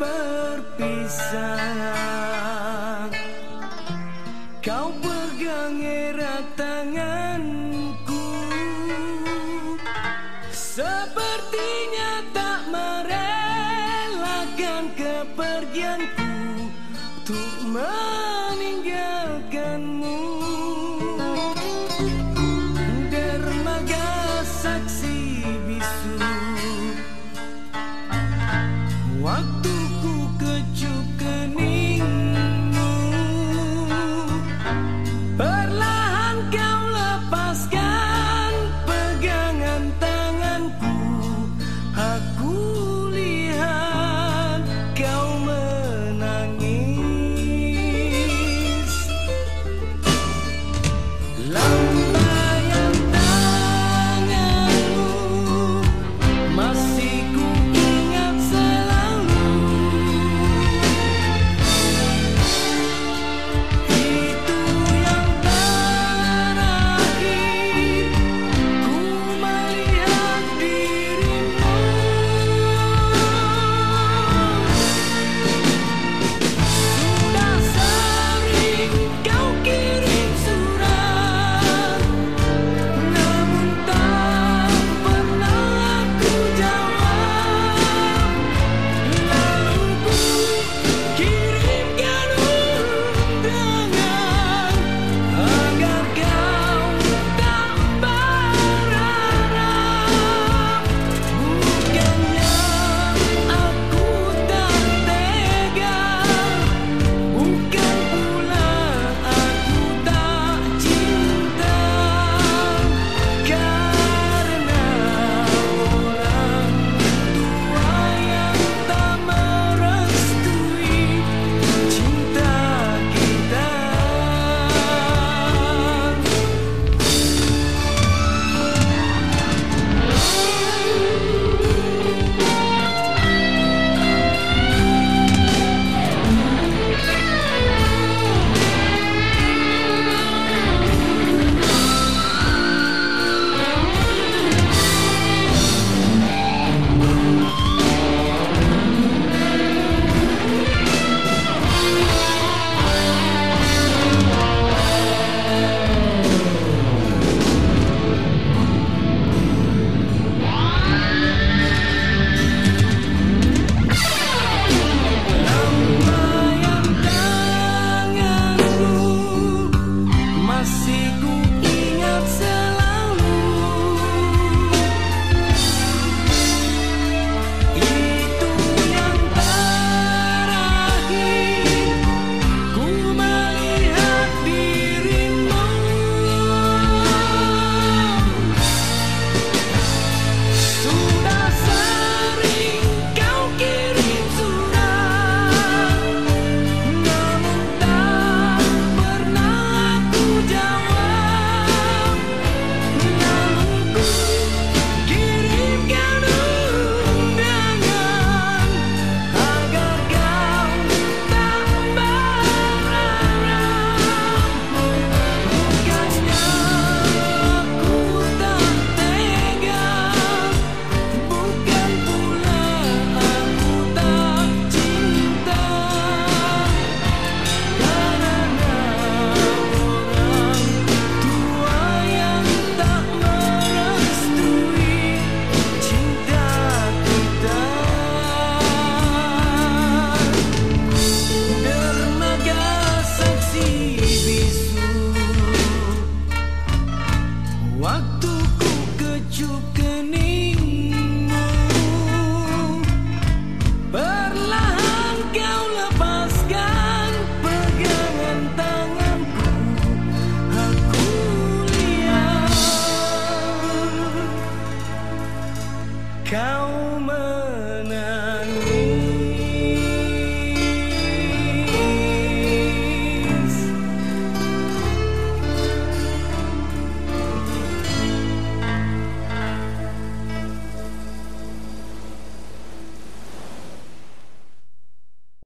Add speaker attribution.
Speaker 1: berpisah. Kau pegang erat tanganku. Sepertinya tak merelakan kepergianku Untuk meninggalkanmu. Dermaga saksi bisu. Waktu 敲门